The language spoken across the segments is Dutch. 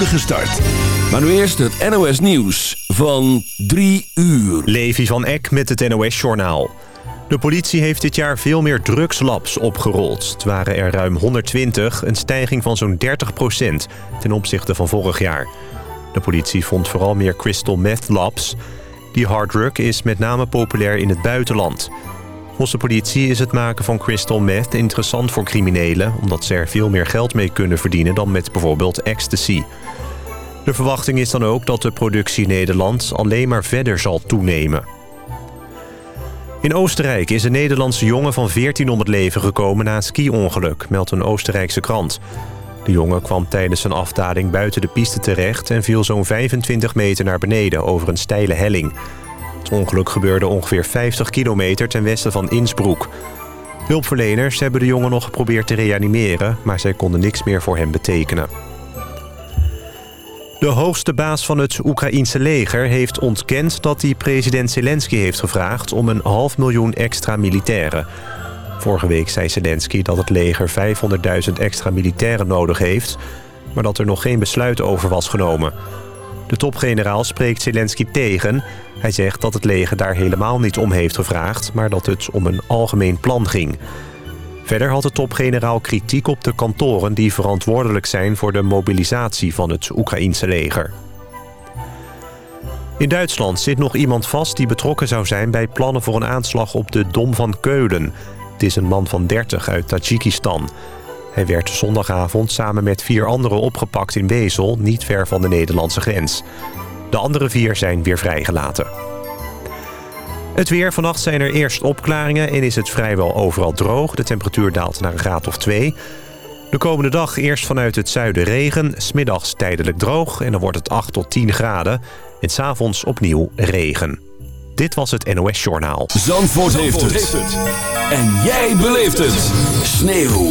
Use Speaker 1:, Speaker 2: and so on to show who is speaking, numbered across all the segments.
Speaker 1: start. Maar nu eerst het NOS Nieuws van 3 uur.
Speaker 2: Levi van Eck met het NOS Journaal. De politie heeft dit jaar veel meer drugslabs opgerold. Het waren er ruim 120, een stijging van zo'n 30% ten opzichte van vorig jaar. De politie vond vooral meer crystal meth labs. Die harddrug is met name populair in het buitenland. Volgens de politie is het maken van crystal meth interessant voor criminelen... omdat ze er veel meer geld mee kunnen verdienen dan met bijvoorbeeld ecstasy. De verwachting is dan ook dat de productie in Nederland alleen maar verder zal toenemen. In Oostenrijk is een Nederlandse jongen van 14 om het leven gekomen na een ski-ongeluk, meldt een Oostenrijkse krant. De jongen kwam tijdens een afdaling buiten de piste terecht... en viel zo'n 25 meter naar beneden over een steile helling. Het ongeluk gebeurde ongeveer 50 kilometer ten westen van Innsbruck. Hulpverleners hebben de jongen nog geprobeerd te reanimeren... maar zij konden niks meer voor hem betekenen. De hoogste baas van het Oekraïense leger heeft ontkend dat hij president Zelensky heeft gevraagd om een half miljoen extra militairen. Vorige week zei Zelensky dat het leger 500.000 extra militairen nodig heeft... maar dat er nog geen besluit over was genomen. De topgeneraal spreekt Zelensky tegen. Hij zegt dat het leger daar helemaal niet om heeft gevraagd... maar dat het om een algemeen plan ging. Verder had de topgeneraal kritiek op de kantoren... die verantwoordelijk zijn voor de mobilisatie van het Oekraïense leger. In Duitsland zit nog iemand vast die betrokken zou zijn... bij plannen voor een aanslag op de Dom van Keulen... Het is een man van 30 uit Tajikistan. Hij werd zondagavond samen met vier anderen opgepakt in Wezel... niet ver van de Nederlandse grens. De andere vier zijn weer vrijgelaten. Het weer. Vannacht zijn er eerst opklaringen en is het vrijwel overal droog. De temperatuur daalt naar een graad of 2. De komende dag eerst vanuit het zuiden regen. Smiddags tijdelijk droog en dan wordt het 8 tot 10 graden. En s'avonds opnieuw regen. Dit was het NOS Journaal.
Speaker 1: Zandvoort, heeft, het. En jij beleeft het. Sneeuw.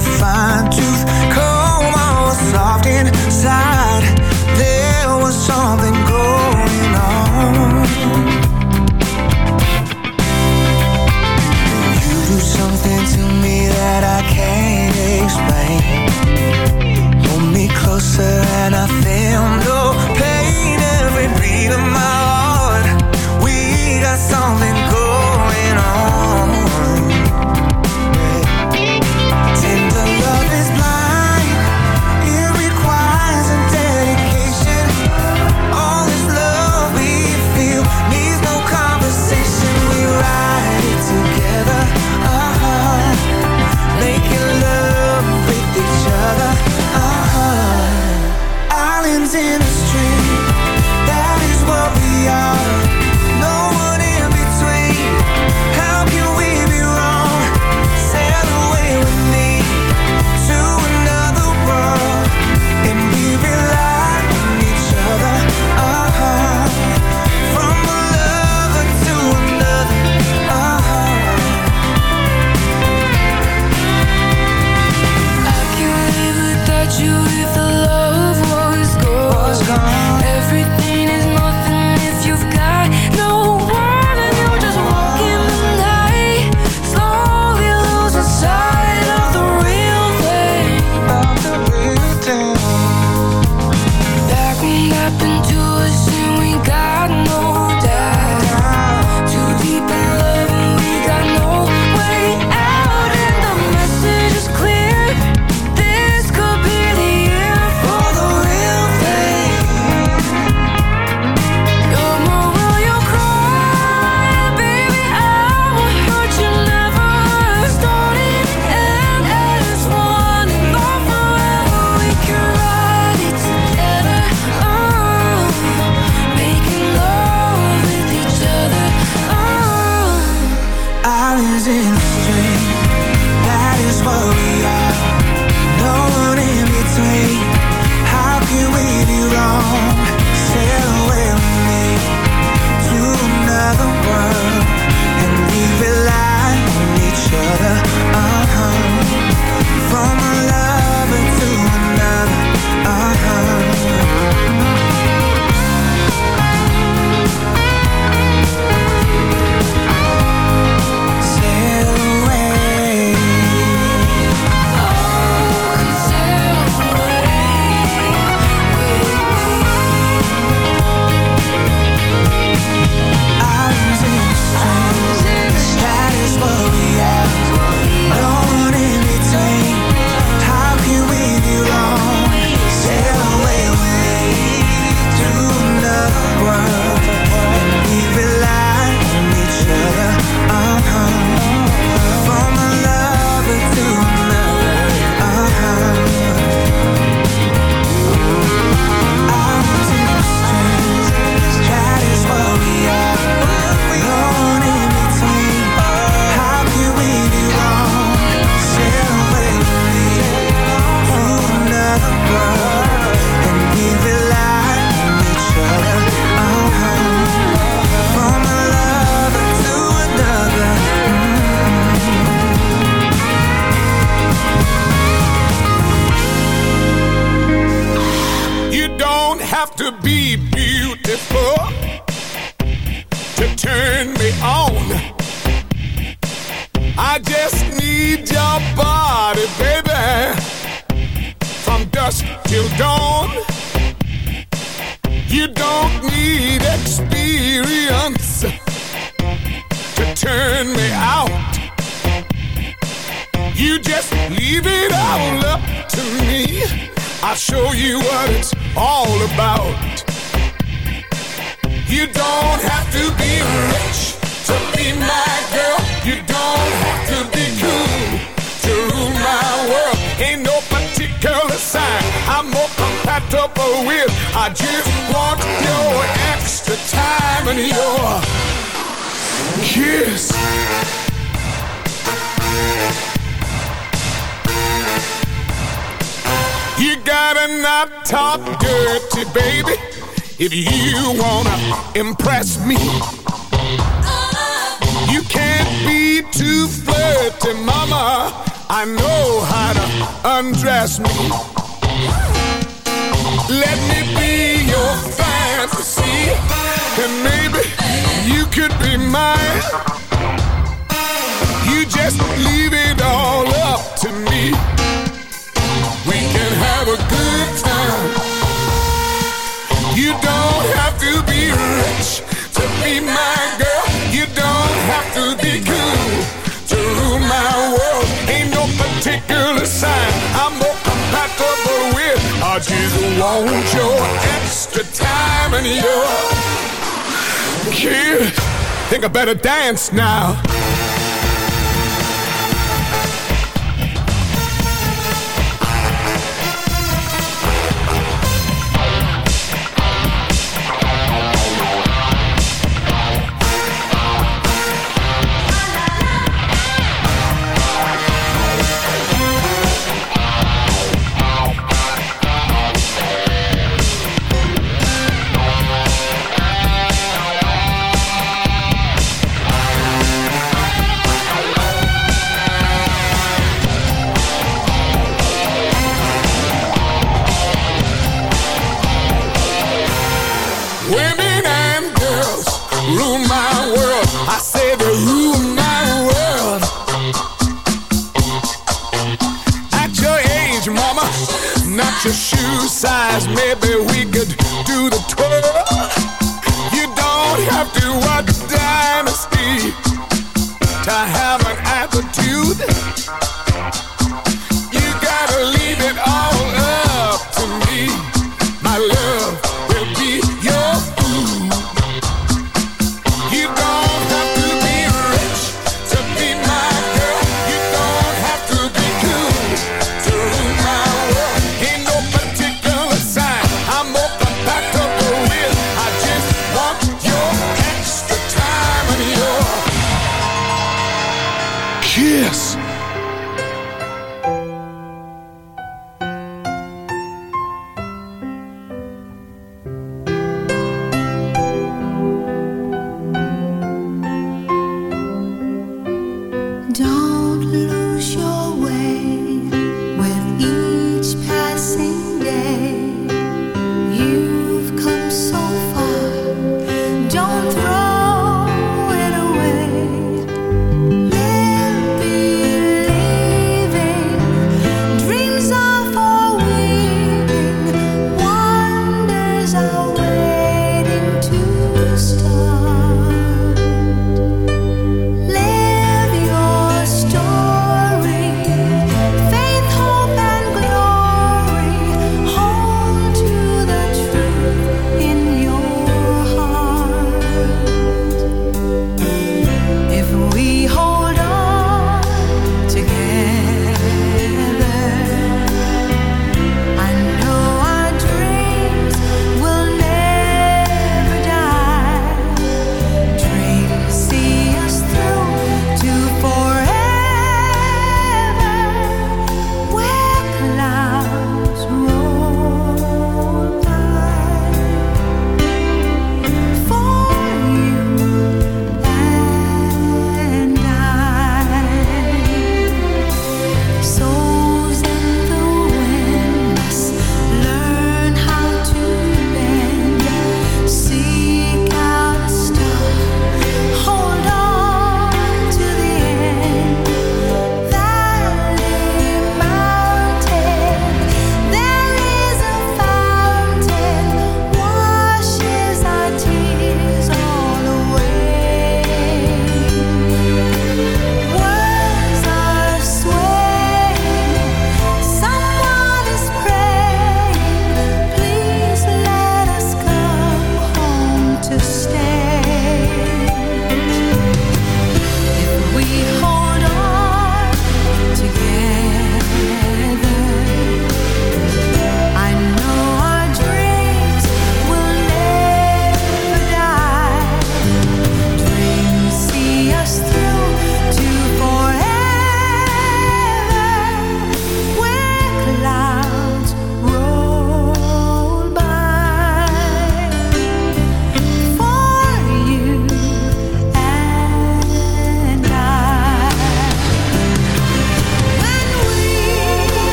Speaker 3: find impress me. You can't be
Speaker 4: too flirty, mama. I
Speaker 5: know how to undress me. Kids want your extra time and you Kid, think I better dance now.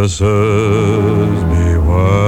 Speaker 6: This
Speaker 7: is me.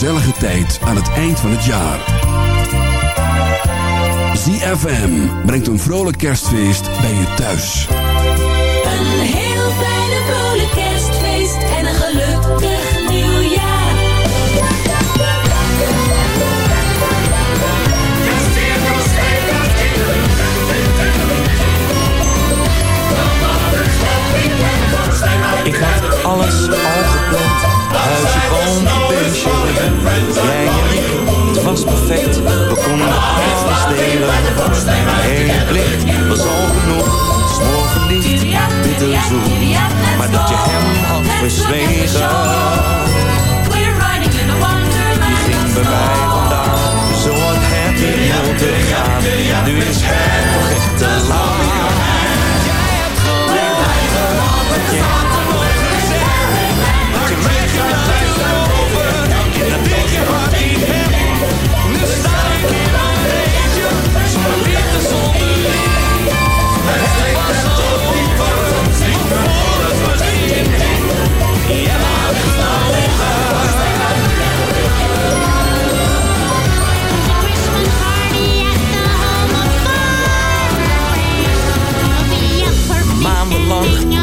Speaker 8: Gezellige tijd aan het eind van het jaar. ZFM brengt een vrolijk kerstfeest bij je thuis.
Speaker 7: Een heel fijne vrolijk kerstfeest. En een gelukkig nieuwjaar.
Speaker 9: Ik had alles al gepland. Huisje, boompje, beestje. Jij en ik, het was perfect. We konden alles delen. Eén blik was al genoeg. Morgen licht, bitter zoet. Maar dat je hem had verzwegen. Die ging bij mij vandaan. Zo had het niet moeten gaan. Nu is het nog echt te laat. Jij hebt gelegen, want je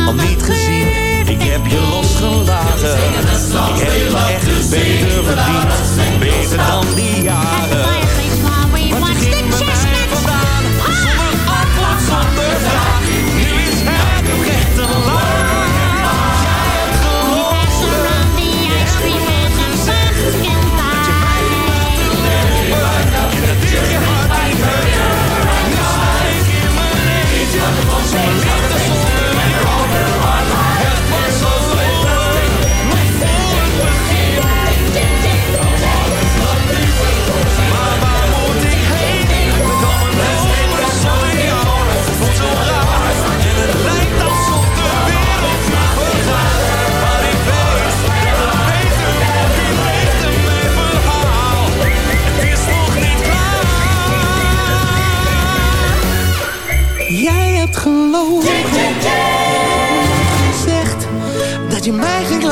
Speaker 9: Maandenlang al niet gezien, ik heb je losgelaten. Ik heb je echt beter verdiend, beter dan die jaren. Want je ging bij mij vandaan, zonder antwoord, zonder vraag. geloof. Zegt
Speaker 10: dat je mij ging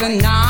Speaker 10: the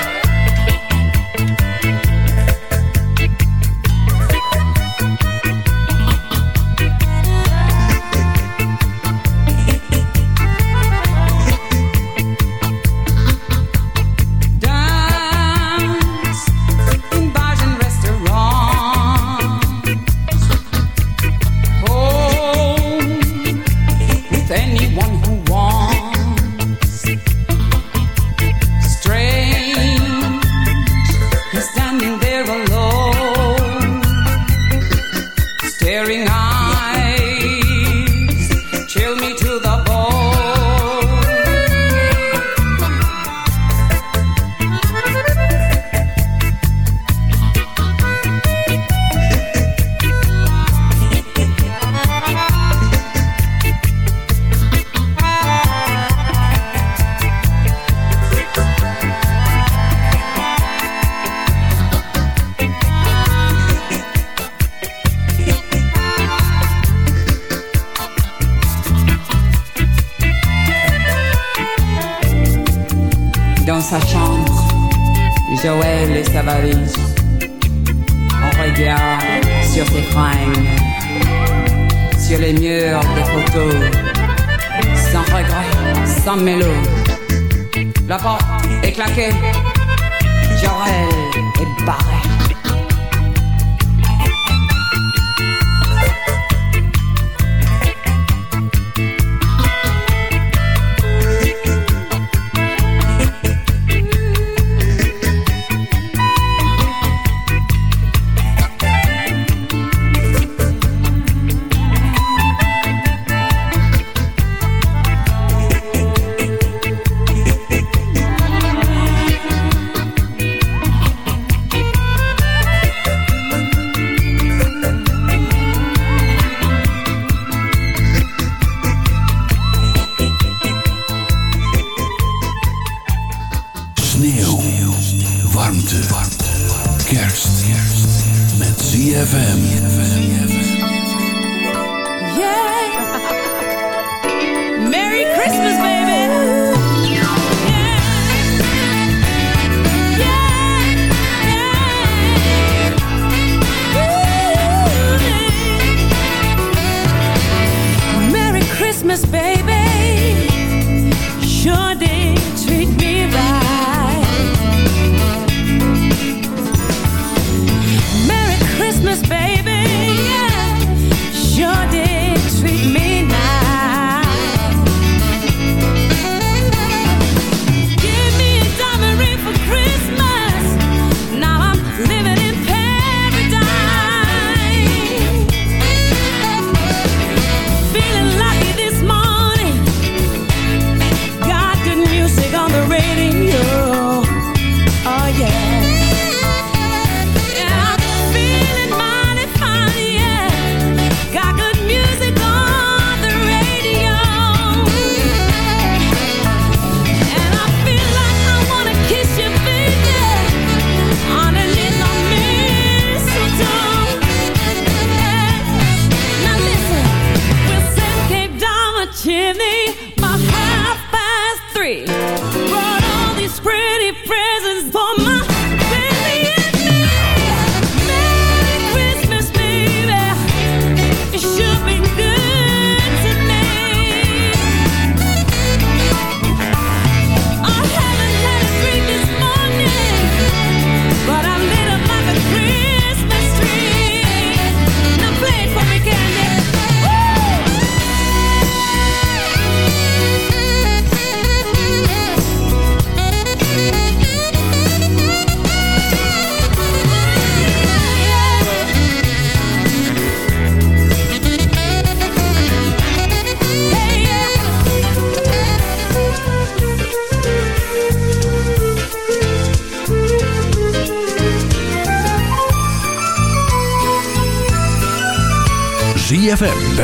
Speaker 11: La porte est claquée, Jorel est barré.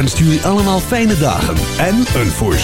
Speaker 1: Stuur je allemaal fijne dagen en een voorspelling.